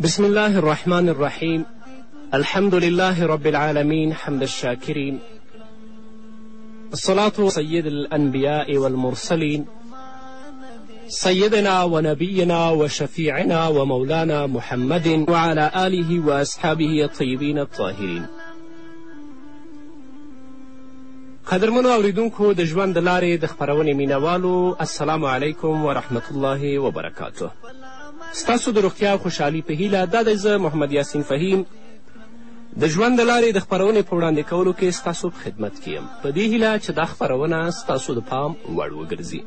بسم الله الرحمن الرحیم الحمد لله رب العالمین حمد الشاکرین الصلاة سید الانبیاء والمرسلین سيدنا ونبينا وشفيعنا ومولانا محمد وعلى آله وأصحابه الطيبين الطاهرين قدرمنو اوریدونکو د ژوند د لارې د خپرونې مینوالو السلام علیکم ورحمت الله وبرکاته ستاسو د روغتیا او خوشحالي په هیله دا دی زه محمد یاسین فهیم د ژوند د لارې د خپرونې په وړاندې کولو کې ستاسو په خدمت کې یم په دې هیله چې دا خپرونه ستاسو د پام وړ وګرځي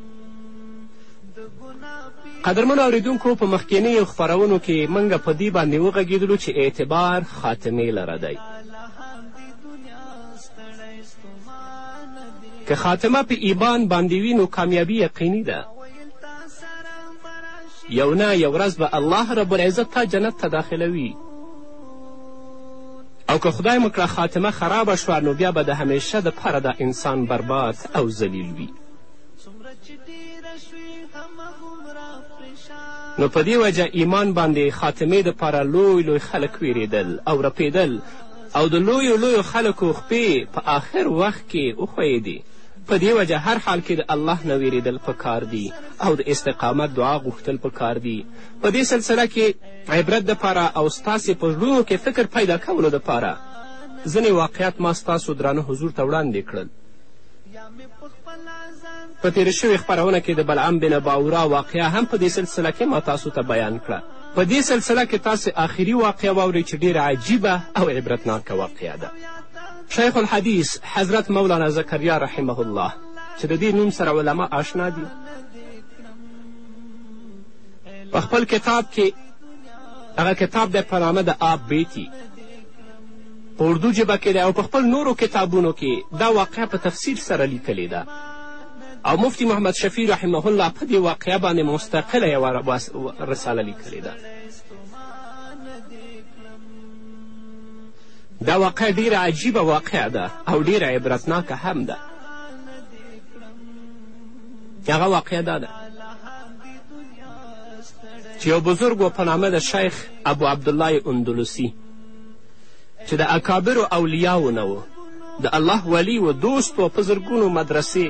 قدرمنو اوریدونکو په مخکینیو خپرونو کې موږ په دې باندې وغږېدلو چې اعتبار خاتمې لره دی که خاتمه په ایمان باندې وي نو کامیابي یقیني ده یو نه یو ورځ به الله رب العزت تا جنت ته داخلوي او که خدای مو کړه خاتمه خرابه شوه نو بیا به د همیشه دپاره دا انسان برباد او ذلیل وي نو په دې وجه ایمان باندې خاتمې دپاره لوی لوی خلک ویرېدل او رپېدل او د لویو لویو خلکو خپې په آخر وخت کې وښویېدې په دې وجه هر حال کې د الله نه ویرېدل په کار دي او د استقامت دعا غوښتل په کار دي په دې سلسله کې عبرت دپاره او ستاسې په زړونو کې فکر پیدا کولو دپاره ځینې واقعیت ما ستاسو درانه حضور ته وړاندې کړل په تېره شوې خپرونه کې د بلعم بن باورا واقعه هم په دې سلسله کې ما تاسو ته بیان کړه په دې سلسله کې تاسې آخري واقعه واورئ چې ډېره عجیبه او عبرتناکه واقعه ده شیخ الحدیث حضرت مولانا زکریا رحمه الله چې د دې نوم سره علما آشنا دي په خپل کتاب کې هغه کتاب دی په نامه د آب بیتی په اردو ژبه کې دی او په خپل نورو کتابونو کې دا واقعه په تفصیل سره لیکلې ده او مفتی محمد شفیع رحمه الله په دې واقعه باندې مستقله یوه رساله لیکلې ده دا واقعه ډیره عجیبه واقعه ده او ډیره عبرتناکه هم ده هغه واقعه دا ده چې یو بزرګ و په نامه د شیخ ابو عبدالله اندلوسی چې د اکابرو اولیاو نه و د الله ولی و دوست و په زرګونو مدرسې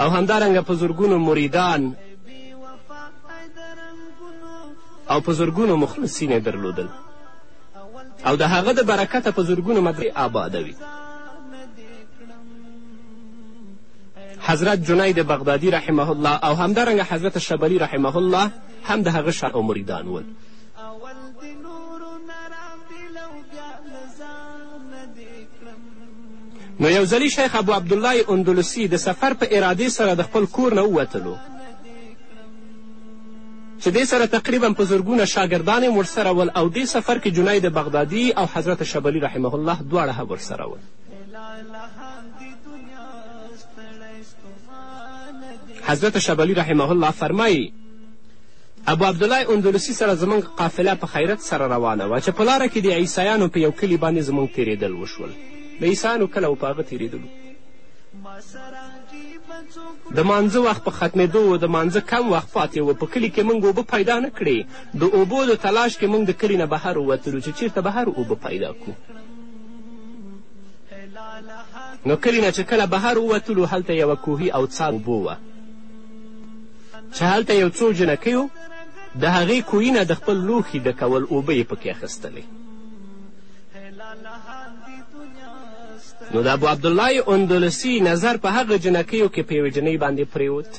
او همدارنګه په زرګونو مریدان او په زرګونو مخلصین یې درلودل او د هغه د برکته په زرګونو مدرسې آبادوي حضرت جنید بغدادي رحمه الله او همدارنګه حضرت شبلی رحمه الله هم د هغه شان او مریدان ول نو یو ځلي شیخ ابو عبدالله اندلسي د سفر په ارادې سره د خپل کور نه ووتلو چې دې سره تقریبا په زرګونه شاګردان هم ورسره ول او دې سفر کې جنید بغدادي او حضرت شبلي رحمه الله دواړه هم ورسره ول حضرت شبلي رحمه الله فرمایي ابو عبدالله اندلسي سره زموږ قافله په خیرت سره روانه وه چې په لاره کې د عیسایانو په یو کلي باندې زموږ تیریدل وشول د عیسایانو کله و په هغه تیریدلو د مانځه وخت په ختمېدو و د مانځه کم وخت پاتې و په کلي کې موږ اوبه پیدا نه کړې د اوبو د تلاش کې موږ د کلي نه بهر ووتلو چې چیرته بهر اوبه پیدا کړو نو کلي نه چې کله بهر ووتلو هلته یوه کوهي او څا اوبو وه چې هلته یو څو جنکیو د هغې کوهي نه د خپل لوښي ډکول اوبه یې پکې اخیستلې نو د ابو عبدالله اندلسي نظر په هغه جنکیو کې په یوې جنۍ باندې پرېوت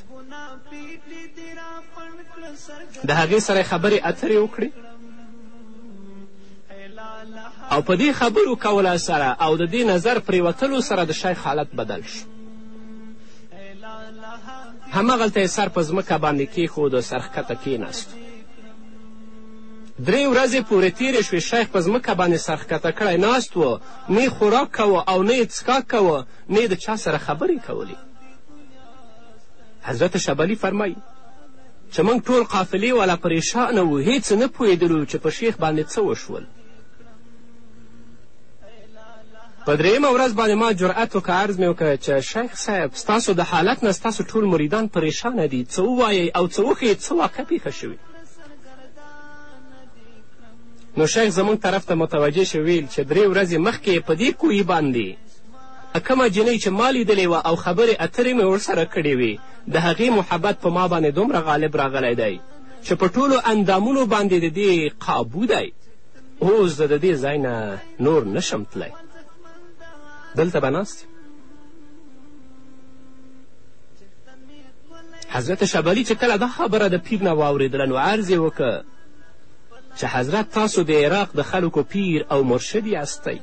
د هغې سره خبرې اترې وکړې او په دې خبرو کولا سره او د دې نظر پرېوتلو سره د شیخ حالت بدل شو همغلته یې سر په ځمکه باندې کېښود او سرښکته کېناست درې ورځې پورې تېرې شوې، شیخ په ځمکه باندې سر ښکته کړی ناست و، نه یې خوراک کاوه او نه یې څښاک کاوه، نه یې د چا سره خبرې کولې. حضرت شبلي فرمایي چې موږ ټول قافلې والا پریشانه وو هیڅ نه پوهېدلو چې په شیخ باندې څه وشول په درېیمه ورځ باندې ما جرأت وکړه عرض مې وکړه چې شیخ صاحب ستاسو د حالت نه ستاسو ټول مریدان پریشانه دي څه ووایئ او څه وښیئ څه واقع پېښه شوې نو شیخ زموږ طرف ته متوجه شو ویل چې درې ورځې مخکې په دې کوهي باندې کومه جنۍ چې ما لیدلې وه او خبرې اترې مې ورسره کړې وې د هغې محبت په ما باندې دومره غالب راغلی دی چې په ټولو اندامونو باندې د دې قابو دی اوس زه د دې ځای نه نور نشم تللی دلته به ناست حضرت شبلی چې کله دا خبره د پیر نه واورېدله نو عرض یې وکړ چې حضرت تاسو د عراق د خلکو پیر او مرشد یاستئ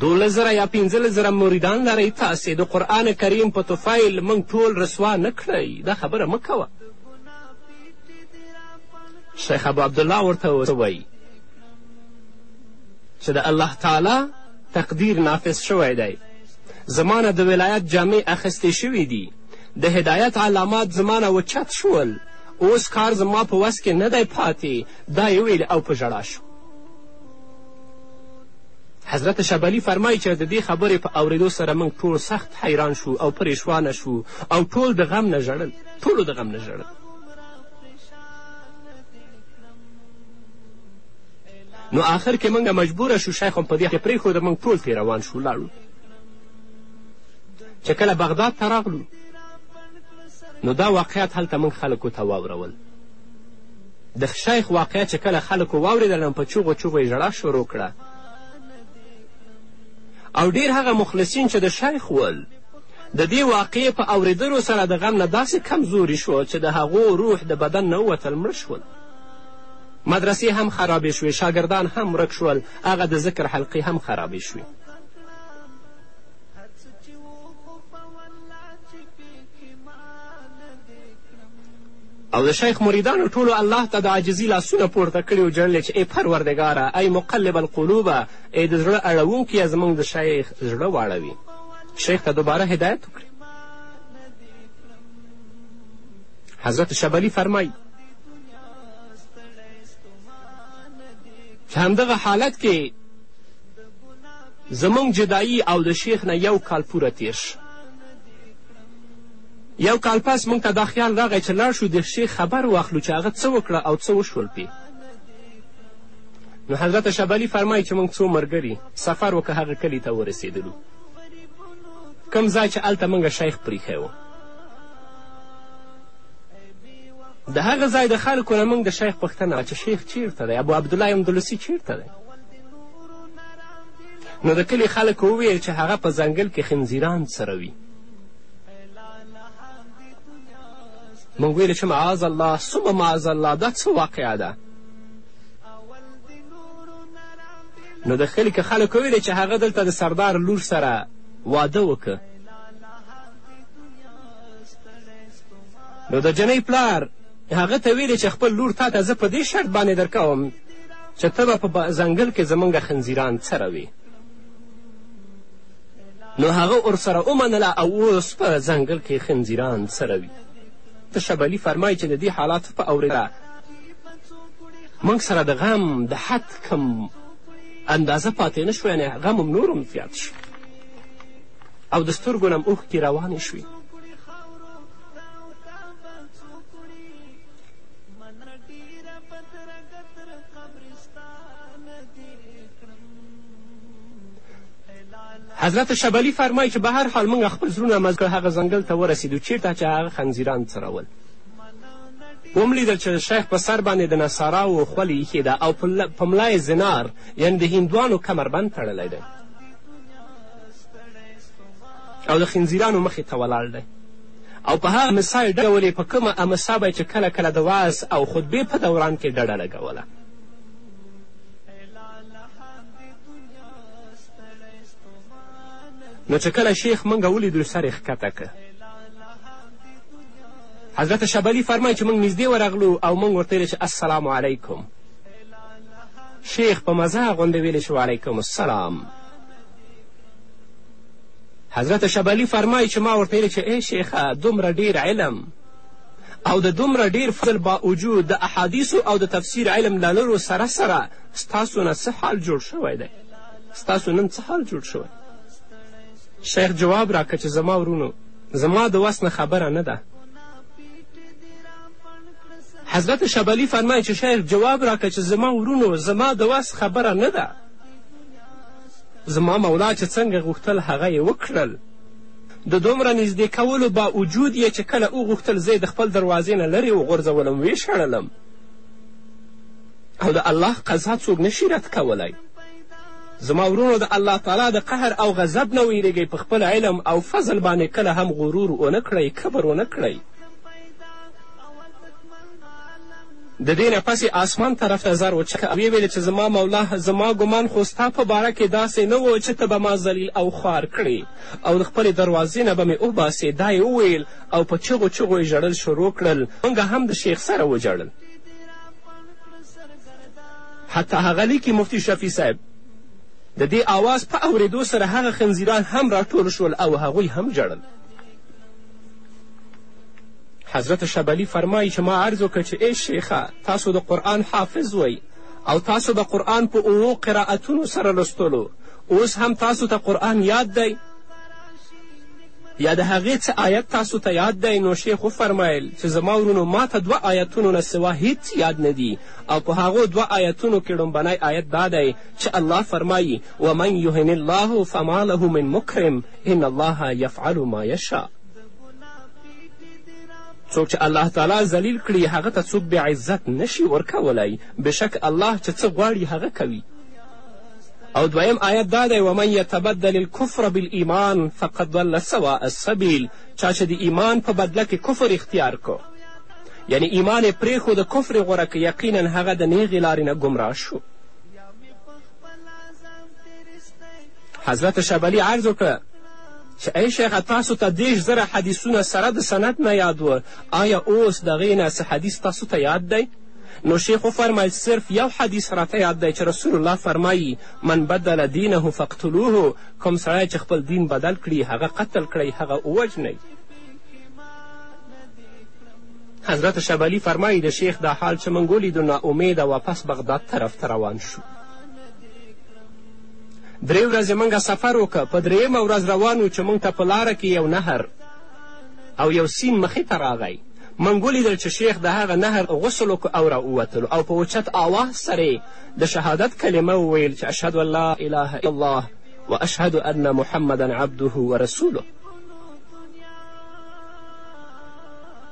دولس زره یا پنځلس زره مریدان لرئ تاسې د قرآن کریم په طفیل موږ ټول رسوا نه کړئ دا خبره مه کوه شیخ ابو عبدالله ورته وایي چې د الله تعالی تقدیر نافذ شوی دی زما نه د ولایت جامې اخیستې شوې دي د هدایت علامات زما نه وچت شول اوس کار زما په وس کې نه دی پاتې دا یې ویل او په ژړا شو حضرت شبلی فرمایي چې د دې خبرې په اوریدو سره موږ ټول سخت حیران شو او پریشوانه شو او ټول د غم نه ژړل ټولو د غم نه ژړل نو آخر کې موږ مجبوره شو شیخ هم په دې پرېښود موږ ټول پرې روان شو لاړو چې کله بغداد ته راغلو نو دا واقعیت هلته موږ خلکو ته واورول د شیخ واقعیت چې کله خلکو واورېدل نو په چوغو چوغو یې ژړا شروع کړه او ډیر هغه مخلصین چې د شیخ ول د دې واقعې په اورېدلو سره د غم نه داسې کمزوري شو چې د هغو روح د بدن نه ووتل مړه شول مدرسې هم خرابې شوې شاګردان هم ورک شول هغه د ذکر حلقې هم خرابې شوې او د شیخ مریدانو ټولو الله ته د عاجزي لاسونه پورته کړي او ژړلې چې ای پروردګاره ای مقلب القلوبه ای د زړه اړوونکیه زموږ د شیخ زړه واړوي شیخ ته دوباره هدایت وکړي حضرت شبلی فرمایي چې همدغه حالت کې زمونږ جدایی او د شیخ نه یو کال پوره تیر شو یو کال پس موږ ته دا خیال راغی چې لاړ شو د شیخ خبر واخلو چې هغه څه وکړه او څه وشول پې نو حضرت شبلی فرمایي چې موږ څو ملګري سفر وکړه هغه کلي ته ورسېدلو کوم ځای چې هلته موږ شیخ پریښی و د هغه ځای د خلکو نه موږ د شیخ پوښتنه وه چې شیخ چیرته دی ابو عبدالله اندلسي چیرته دی نو د کلي خلکو وویل چې هغه په ځنګل کې خنزیران څروي موږ ویل چې معاذ الله ثم معاذ الله دا څه واقعه ده نو د کلي که خلکو ویل چې هغه دلته د سردار لور سره واده وکړه نو د جنۍ پلار هغه ته ویلې چې خپل لور تا ته زه په دې شرط باندې درکوم چې ته به په ځنګل کې زمونږ خنزیران څروې نو هغه ورسره ومنله او اوس په ځنګل کې خنزیران څروي ته شبلي فرمایي چې د دې حالاتو په اورېدا موږ سره د غم د حد کم اندازه پاتې نه شو یعنې غم هم نور هم زیات شو او د سترګو نه اوښکې روانې شوې حضرت شبلی فرمایي چې به هر حال موږ خپل زړونه مزګړ هغه ځنګل ته ورسېدو چیرته چې هغه خنزیران څرول وملیدل چې شیخ په سر باندې د نصاراو خولې ایښې ده او په ملا یې زنار یعنې د هندوانو کمربند تړلی دی او د خنزیرانو مخې ته ولاړ دی او په هغه امسا یې ډډه ولې په کومه امسا به چې کله کله د واز او خطبې په دوران کې ډډه لګوله نو چې کله شیخ موږ ولیدو سر یې ښکته که حضرت شبلی فرمایي چې موږ نږدې ورغلو او موږ ورته چې السلام علیکم شیخ په مزه غوندې ویلې شو علیکم السلام حضرت شبلی فرمایي چې ما ورته ویلې چې ای شیخه دومره ډیر علم او د دومره ډیر فضل باوجود د احادیثو او د تفسیر علم له نورو سره سره ستاسو نه څه حال جوړ شوی دی ستاسو نن څه حال جوړ شوی شیخ جواب راکړه چې زما ورونو زما د وس نه خبره نه ده حضرت شبلی فرمایي چې شیخ جواب راکړه چې زما ورونو زما د وس خبره نه ده زما مولا چې څنګه غوښتل هغه یې وکړل د دومره نږدې کولو باوجود یې چې کله وغوښتل زه د خپل دروازې نه لرې وغورځولم ویې شړلم او د الله قضا څوک نشي رد کولی زما ورونو د الله تعالی د قهر او غضب نه ویرېږئ په خپل علم او فضل باندې کله هم غرور ونه کړئ کبر ونه کړئ د دې نه پسې آسمان طرف ته زر وچکه او ویې ویل چې زما مولا زما ګمان خو ستا په باره کې داسې نه و چې ته به ما ذلیل او خوار کړې او د خپلې دروازې نه به مې وباسې دا یې وویل او په چغو چغو یې ژړل شروع کړل موږ هم د شیخ سره وژړل حتی هغه لیکي مفتي شفیع صاحب د دې آواز په اورېدو سره هغه خنزیران هم راټول شول او هغوی هم ژړل حضرت شبلی فرمایی چې ما عرض وکړ چې ای شیخه تاسو د قرآن حافظ وئ او تاسو به قرآن په اوو قرائتونو سره لوستلو اوس هم تاسو ته قرآن یاد دی یا د هغې څه آیت تاسو ته یاد دی نو شیخ وفرمیل چې زما ورونو ما ته دوه آیتونو نه سوا هیڅ یاد نه دي او په هغو دوه آیتونو کې ړومبنی آیت دا دی چې الله فرمایی ومن یهن الله فما له من مکرم ان الله یفعل ما یشاء څوک چې الله تعالی ذلیل کړي هغه ته څوک بې عزت نشي ورکولی بېشک الله چې څه غواړي هغه کوي او دویم آیت دا دی ومن یتبدل الکفر بالایمان فقد ضل سواء السبیل چا چې د ایمان په بدله کې کفر اختیار کو یعنی ایمان یې پرېښود کفر یې غوره که یقینا هغه د نیغې لارې نه ګمراه شو حضرت شبلی عرض وکړه چې ای شیخه تاسو ته دېرش زره حدیثونه سره د سند نه یاد وه آیا اوس د هغې نه څه حدیث تاسو ته یاد دی نو شیخ وفرمایل صرف یو حدیث راته یاد دی چې رسول الله فرمایی من بدل دینه فقتلوه کوم سړی چې خپل دین بدل کړي هغه قتل کړئ هغه ووژنئ حضرت شبلی فرمایی د شیخ دا حال چې موږ ولیدو ناامیده واپس بغداد طرف ته روان شو درې ورځې موږ سفر وکړ په درېیمه ورځ روان و چې موږ ته په لاره کې یو نهر او یو سیند مخې ته راغی موږ ولیدل چې شیخ د هغه نهر غسل وکړو او راووتلو او په اوچت آواز سره د شهادت کلمه وویل چې اشهد ان لا اله الا الله و اشهد ان محمدا عبده و رسوله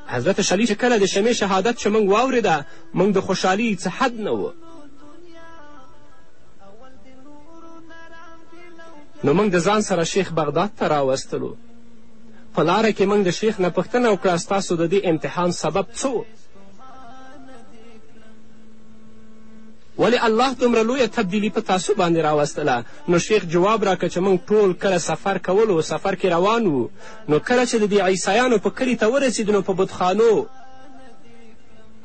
حضرت شلی چې کله د شمې شهادت چې موږ واورېده موږ د خوشحالي څه حد نه و نو موږ د ځان سره شیخ بغداد ته راوستلو په لاره کې موږ د شیخ نه پوښتنه وکړه ستاسو د دې امتحان سبب څه ولی الله دومره لویه تبدیلي په تاسو باندې راوستله نو شیخ جواب راکړه چې موږ ټول کله سفر کولو سفر کې روان وو نو کله چې د دې عیسایانو په کلي ته ورسېدو نو په بتخانو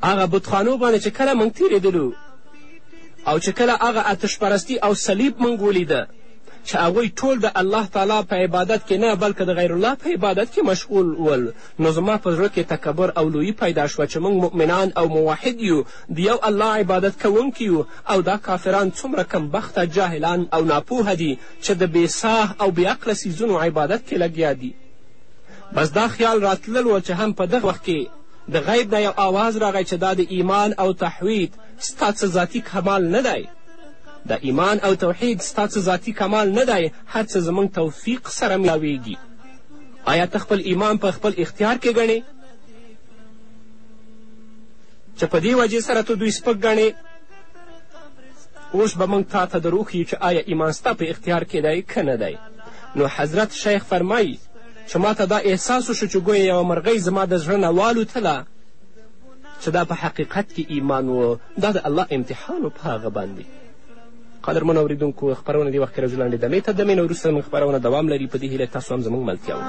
هغه بتخانو باندې چې کله موږ تېرېدلو او چې کله هغه آتش پرستی او صلیب موږ ولیده چې هغوی ټول د الله تعالی په عبادت کې نه بلکې د غیر الله په عبادت کې مشغول ول نو زما په زړه کې تکبر او لویي پیدا شوه چې موږ مؤمنان او موحد یو د یو الله عبادت کوونکي یو او دا کافران څومره کمبخته جاهلان او ناپوهه دي چې د بې ساه او بې عقله څیزونو عبادت کې لګیا دي بس دا خیال راتلل و چې هم په دغه وخت کې د غیب نه یو آواز راغی چې دا د ایمان او تحوید ستا څه ذاتي کمال نه دی د ایمان او توحید ستا څه ذاتي کمال نه دی هر څه زموږ توفیق سره میلاویږي آیا ته خپل ایمان په خپل اختیار کې ګڼې چې په دې وجې سره ته دوی سپک ګڼې اوس به موږ تا ته دروښیو چې آیا ایمان ستا په اختیار کې دی که نه دی نو حضرت شیخ فرمایي چې ما ته دا احساس وشو چې ګویا یوه مرغۍ زما د زړه نه والوتله چې دا په حقیقت کې ایمان و دا د الله امتحان و په هغه باندې قدرمنو اورېدونکو خپرونه دې وخت کې راځو لنډې دمې ته دمې نه وروسته زموږ خپرونه دوام لري په دې هیله تاسو هم زموږ ملتیا وکړئ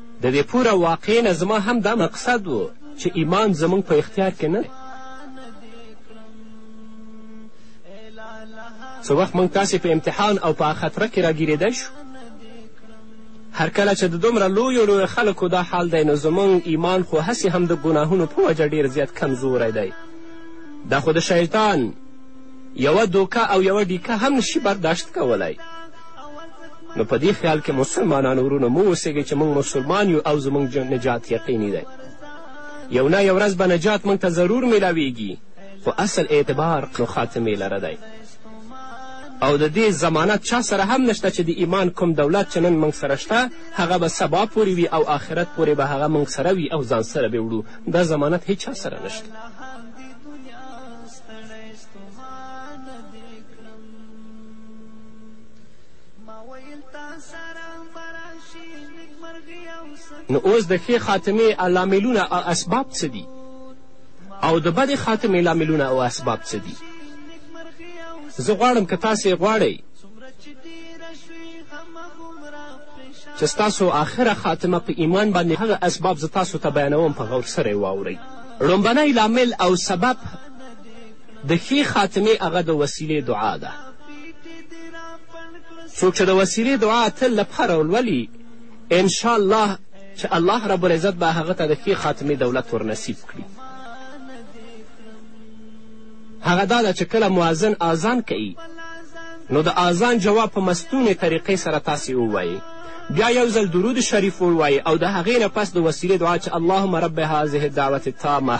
د دې پور او واقعې نه زما هم دا مقصد و چې ایمان زموږ په اختیار کې نه څه وخت موږ تاسې په امتحان او په خطره کې راګیرېدی شو هر کله چې د دومره لویو لویو خلکو دا حال دی نو زموږ ایمان خو هسې هم د ګناهونو په وجه ډېر زیات کمزوری دی دا خو د شیطان یوه دوکه او یوه ډیکه هم نشي برداشت کولی نو په دې خیال کې مسلمانانو ورونو مو اوسېږئ چې موږ مسلمان یو او زموږ نجات یقیني دی یو نه یو ورځ به نجات موږ ته ضرور میلاویږي خو اصل اعتبار نو خاتمې لره دی او د دې ضمانت چا سره هم نشته چې د ایمان کوم دولت چې نن موږ سره شته هغه به سبا پورې وي او آخرت پورې به هغه موږ سره وي او ځان سره به وړو دا ضمانت هیچا سره نشته نو اوس د ښې خاتمې لاملونه او اسباب څه دي او د بدې خاتمې لاملونه او اسباب څه دي زه غواړم که تاسې غواړئ چې ستاسو آخره خاتمه په ایمان باندې هغه اسباب زه تاسو ته بیانوم په غور سره یې واورئ ړومبنی لامل او سبب د ښې خاتمې هغه د وسیلې دعا ده څوک چې د وسیلې دعا تل له پاره ولولي انشاءالله چې الله رب العزت به هغه ته د ښې خاتمې دولت ورنصیب کړي هغه دا ده چې کله معذن آزان کوي نو د آزان جواب په مستونې طریقې سره تاسې ووایئ بیا یو ځل درود شریف ووایئ او د هغې نه پس د وسیلې دعا چې اللهم رب هذه الدعوت التامه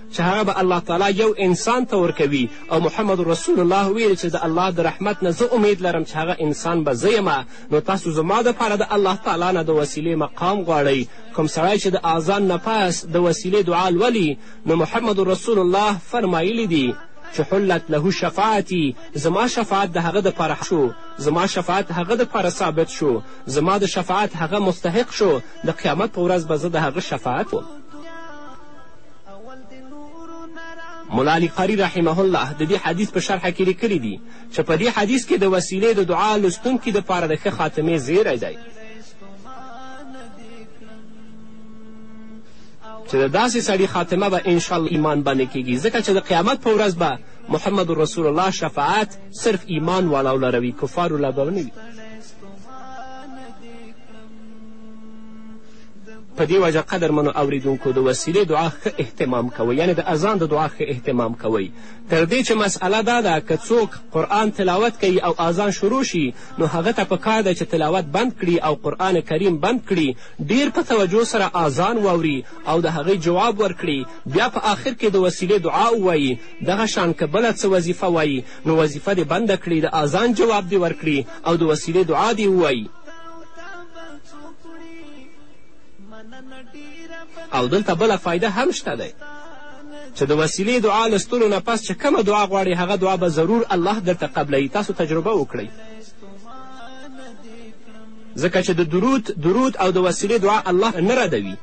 چې هغه به الله تعالی یو انسان ته ورکوي او محمد رسول الله ویل چې د الله د رحمت نه زه امید لرم چې هغه انسان به زه یم نو تاسو زما دپاره د الله تعالی نه د وسیلې مقام غواړئ کوم سړی چې د اذان نه پس د وسیلې دعا لولي نو محمد رسول الله فرمایلی دي چې حلت له شفاعتي زما شفاعت د هغه دپاره شو زما شفاعت هغه دپاره ثابت شو زما د شفاعت هغه مستحق شو د قیامت په ورځ به زه د هغه شفاعت وم ملا علي قاري رحمه الله د دې حدیث په شرحه کې لیکلي دي چې په دې حدیث کې د وسیلې د دعا لوستونکي دپاره د ښه خاتمې زیری دی چې د داسې سړي خاتمه به انشاءالله ایمان باندې کیږي ځکه چې د قیامت په ورځ به محمد رسول الله شفاعت صرف ایمان والاو لروي کفارو لا به نه وي په دې وجه قدرمنو اوریدونکو د وسیلې دعا ښه اهتمام کوئ یعنې د اذان د دعا ښه اهتمام کوئ تر دې چې مسئله دا ده که څوک قرآن تلاوت کوي او اذان شروع شي نو هغه ته پکار ده چې تلاوت بند کړي او قرآن کریم بند کړي ډیر په توجه سره اذان واوري او د هغې جواب ورکړي بیا په آخر کې د وسیلې دعا ووایي دغه شان که بله څه وظیفه وایي نو وظیفه دې بنده کړي د اذان جواب دې ورکړي او د وسیلې دعا دې ووایي او دلته بله فایده هم شته دی چې د وسیلې دعا لستلو نه پس چې کومه دعا غواړې هغه دعا به ضرور الله درته قبلوي تاسو تجربه وکړئ ځکه چې د درود درود او د وسیلې دعا الله نه ردوي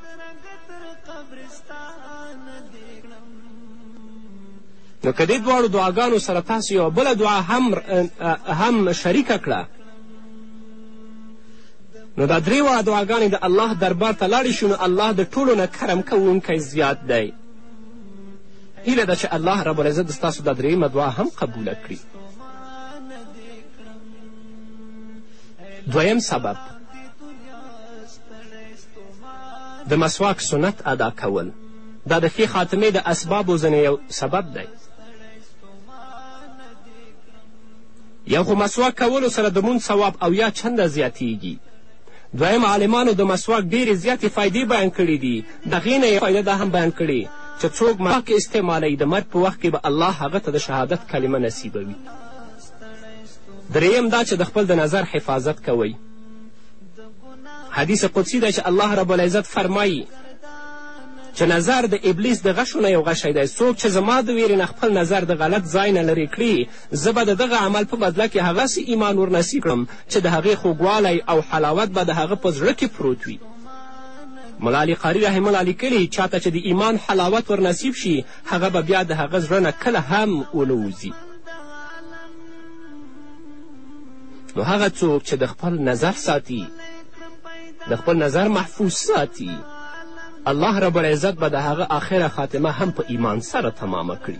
نو که دې دواړو دعاګانو سره تاسو یوه بله دعا هم هم شریکه کړه نو دا درې واه دعاګانې د الله دربار ته لاړې شو نو الله د ټولو نه کرم کوونکی زیات دی هیله ده چې الله رب العزت ستاسو دا درېیمه دعا هم قبوله کړي دویم سبب د مسواک سنت ادا کول دا د ښې خاتمې د اسبابو ځینې یو سبب دی یو خو مسواک کولو سره د مونځ ثواب او یا چنده زیاتیږي دویم عالمانو د مسواک ډېرې زیاتې فایدې بیان کړي دي د هغې نه یې فایده دا هم بیان کړې چې څوک مسواک استعمالوي د مرګ په وخت کې به الله هغه ته د شهادت کلمه نصیبوي دریم دا چې د خپل د نظر حفاظت کوئ حدیث قدسی ده چې الله رب العزت فرمایي چې نظر د ابلیس د غشو نه یو غشی دی څوک چې زما د ویرې نه خپل نظر د غلط ځای نه لرې کړي زه به د دغه عمل په بدله کې هغسې ایمان ورنصیب کړم چې د هغې خوږوالی او حلاوت به د هغه په زړه کې پروت وي ملا علي قاري رحمه الله لیکلي چاته چې د ایمان حلاوت ورنصیب شي هغه به بیا د هغه زړه نه کله هم ونه وځي نو هغه څوک چې د خپل نظر ساتي د خپل نظر محفوظ ساتي الله رب العزت به د هغه آخره خاتمه هم په ایمان سره تمامه کړي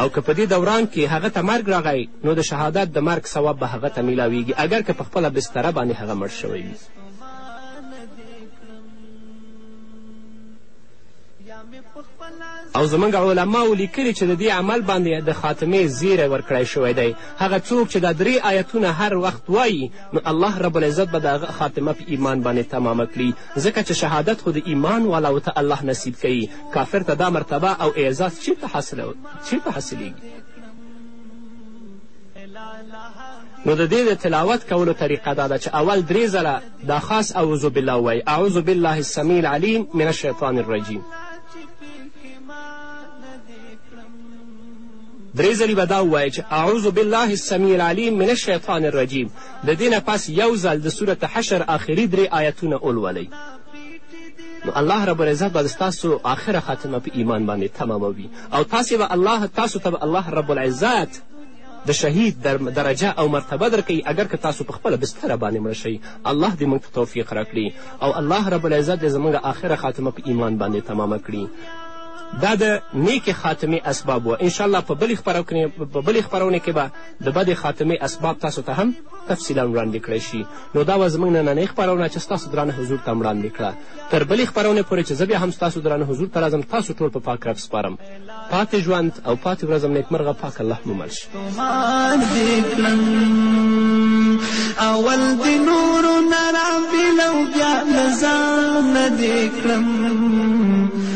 او که په دې دوران کې هغه ته مرګ راغی نو د شهادت د مرګ ثواب به هغه ته میلاویږي اګر که په خپله بستره باندې هغه مړ شوی وي او زموږ علماو لیکلي چې د دې عمل باندې د خاتمې زیری ورکړی شوی دی هغه څوک چې دا درې آیتونه هر وخت وایي نو الله رب العزت به د هغه خاتمه په ایمان باندې تمامه کړي ځکه چې شهادت خو د ایمان والاو ته الله نصیب کوي کافر ته دا مرتبه او اعزاز چیرته حاصل چیرته حاصلیږي نو د دې د تلاوت کولو طریقه دا ده چې اول درې ځله دا خاص اعوذ بالله ووایي اعوذ بالله السمیع العلیم من الشیطان الرجیم درې ځلې به دا ووایي چې اعوذ بالله السمیع العلیم من الشیطان الرجیم د دې نه پس یو ځل د سورت حشر آخري درې آیتونه ولولئ نو الله رب العزت به ستاسو آخره خاتمه په ایمان باندې تماموي او تاسې به الله تاسو ته به الله رب العزت د شهید در درجه او مرتبه درکوي اگر که تاسو په خپله بستره باندې مړه شئ الله دې موږ ته توفیق راکړي او الله رب العزت دې زموږ آخره خاتمه په ایمان باندې تمامه کړي دا د نیکې خاتمې اسباب و انشاءالله په بلې خپرونې کې به د بدې خاتمې اسباب تاسو ته هم تفصیلا وړاندې کړی شي نو دا وه زموږ نننۍ خپرونه چې ستاسو درانه حضور ته وړاندې کړه تر بلې خپرونې پورې چې زه بیا هم ستاسو درانه حضور ته راځم تاسو ټول په پا پاک رب سپارم پاتې ژوند او پاتې ورځم نیکمرغه پاک الله مو مل شي اول د نورو نه رابېلو بیا له ځانه دې کړم